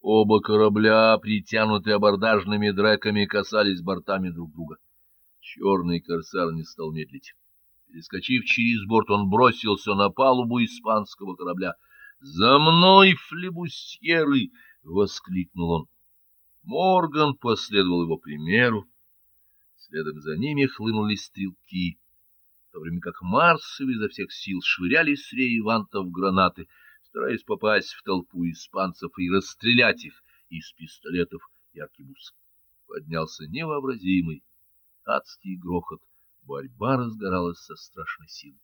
Оба корабля, притянутые абордажными дреками, касались бортами друг друга. Черный корсар не стал медлить. Перескочив через борт, он бросился на палубу испанского корабля. «За мной, флебусьеры!» — воскликнул он. Морган последовал его примеру. Следом за ними хлынули стрелки, в то время как Марсовы изо всех сил швыряли с реи гранаты, стараясь попасть в толпу испанцев и расстрелять их из пистолетов и аркебуз. Поднялся невообразимый адский грохот. Борьба разгоралась со страшной силой.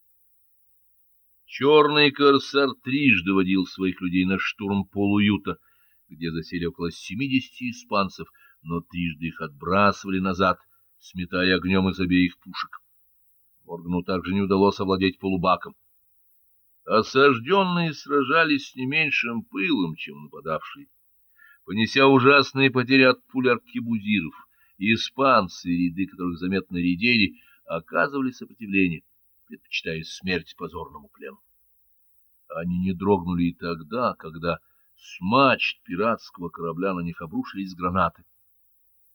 Черный корсар трижды водил своих людей на штурм полуюта, где засели около семидесяти испанцев, но трижды их отбрасывали назад, сметая огнем из обеих пушек. Моргану также не удалось овладеть полубаком. Осажденные сражались с не меньшим пылом, чем нападавшие. Понеся ужасные потери от пуль аркебузиров, испанцы, ряды которых заметно редели, оказывали сопротивление, предпочитая смерть позорному плену. Они не дрогнули и тогда, когда с мачт пиратского корабля на них обрушились гранаты.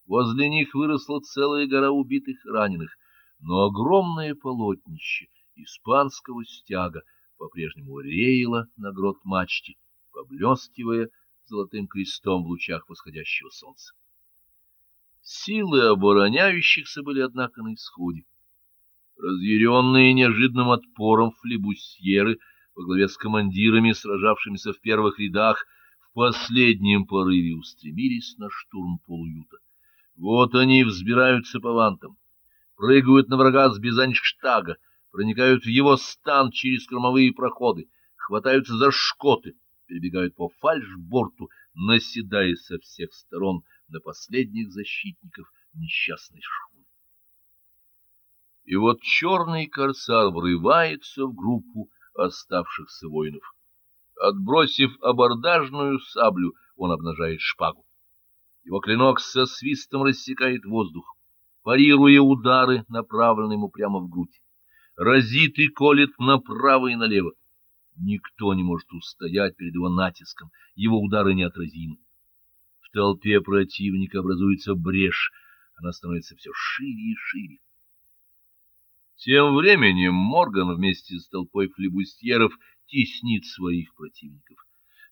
Возле них выросла целая гора убитых и раненых, но огромное полотнище испанского стяга по-прежнему реяло на грот мачте, поблескивая золотым крестом в лучах восходящего солнца. Силы обороняющихся были, однако, на исходе. Разъяренные неожиданным отпором флебусьеры во главе с командирами, сражавшимися в первых рядах, в последнем порыве устремились на штурм полуюта. Вот они взбираются по вантам, прыгают на врага с бизаньштага, проникают в его стан через кормовые проходы, хватаются за шкоты, перебегают по фальшборту, наседая со всех сторон на последних защитников несчастной шхуны. И вот черный корсар врывается в группу оставшихся воинов. Отбросив абордажную саблю, он обнажает шпагу. Его клинок со свистом рассекает воздух, парируя удары, направленные ему прямо в грудь. Разит и колет направо и налево. Никто не может устоять перед его натиском, его удары неотразимы. В толпе противника образуется брешь, она становится все шире и шире. Тем временем Морган вместе с толпой флебустьеров теснит своих противников.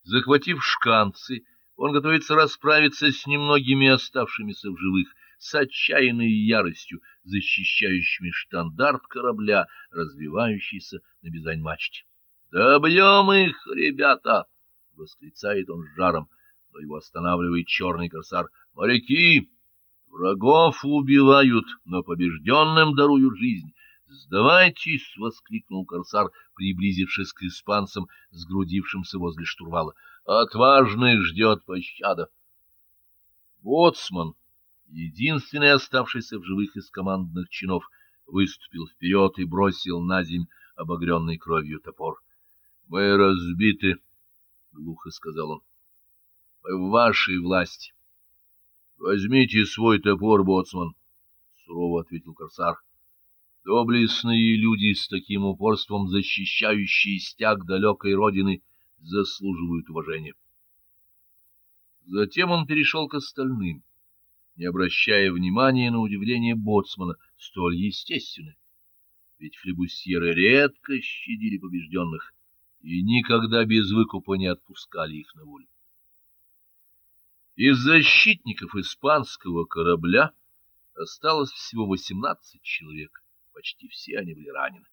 Захватив шканцы, он готовится расправиться с немногими оставшимися в живых, с отчаянной яростью, защищающими штандарт корабля, развивающийся на бизань-мачте. «Добьем их, ребята!» — восклицает он с жаром, но его останавливает черный корсар. «Моряки! Врагов убивают, но побежденным даруют жизнь. «Сдавайтесь!» — воскликнул корсар, приблизившись к испанцам, сгрудившимся возле штурвала. «Отважных ждет пощада!» Боцман, единственный оставшийся в живых из командных чинов, выступил вперед и бросил на земь обогренный кровью топор. — Мы разбиты, — глухо сказал он. — Мы в вашей власти. — Возьмите свой топор, боцман, — сурово ответил корсар. Доблестные люди, с таким упорством защищающие стяг далекой родины, заслуживают уважения. Затем он перешел к остальным, не обращая внимания на удивление боцмана, столь естественное. Ведь флебусьеры редко щадили побежденных и никогда без выкупа не отпускали их на волю. Из защитников испанского корабля осталось всего восемнадцать человек почти все они были ранены.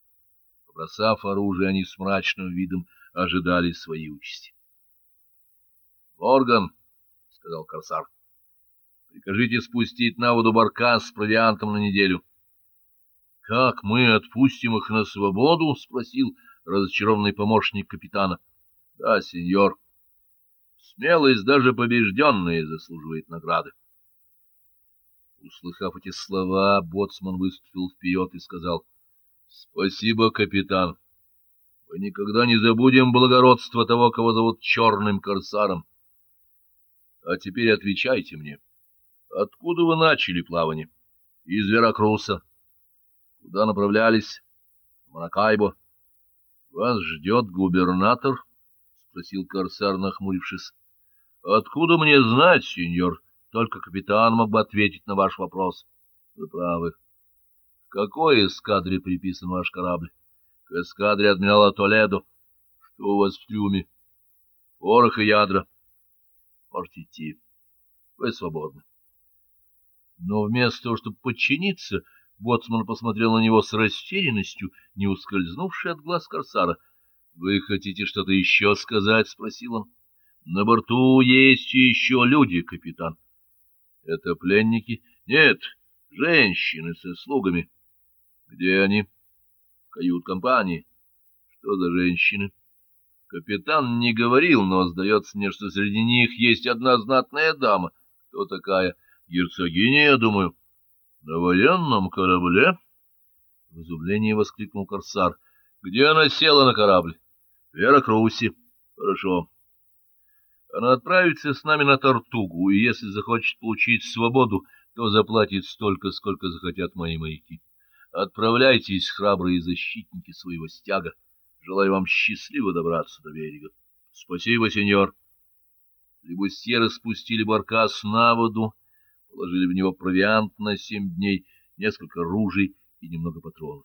Побросав оружие, они с мрачным видом ожидали своей участи. — Морган, — сказал корсар, — прикажите спустить на воду баркас с провиантом на неделю. — Как мы отпустим их на свободу? — спросил разочарованный помощник капитана. — Да, сеньор. Смелость даже побежденная заслуживает награды. Услыхав эти слова, боцман выступил вперед и сказал, — Спасибо, капитан. Мы никогда не забудем благородство того, кого зовут черным корсаром. А теперь отвечайте мне. Откуда вы начали плавание? Из Веракруса. Куда направлялись? В Маракайбо. Вас ждет губернатор? — спросил корсар, нахмурившись. — Откуда мне знать, сеньор? Только капитан мог бы ответить на ваш вопрос. Вы правы. К какой эскадре приписан ваш корабль? К эскадре адмирала Толедо. Что у вас в трюме? Порох и ядра. Можете идти. Вы свободны. Но вместо того, чтобы подчиниться, Боцман посмотрел на него с растерянностью, не ускользнувший от глаз корсара. — Вы хотите что-то еще сказать? — спросил он. — На борту есть еще люди, капитан. — Это пленники? — Нет, женщины со слугами. — Где они? — кают-компании. — Что за женщины? Капитан не говорил, но сдается мне, что среди них есть одна знатная дама. Кто такая? Герцогиня, я думаю. На военном корабле? В изумлении воскликнул корсар. Где она села на корабль? Вера Круси. Хорошо. Она отправится с нами на Тартугу, и если захочет получить свободу, то заплатит столько, сколько захотят мои маяки. Отправляйтесь, храбрые защитники своего стяга. Желаю вам счастливо добраться до берега. Спасибо, сеньор. Лебустьеры спустили баркас на воду, положили в него провиант на семь дней, несколько ружей и немного патронов.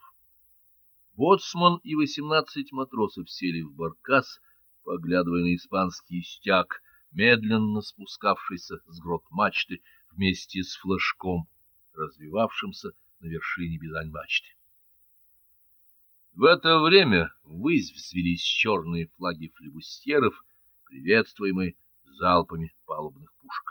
Боцман и восемнадцать матросов сели в баркас, поглядывая на испанский стяг, медленно спускавшийся с грот мачты вместе с флажком, развивавшимся на вершине бизань-мачты. В это время ввысь взвелись черные флаги флебустьеров, приветствуемые залпами палубных пушек.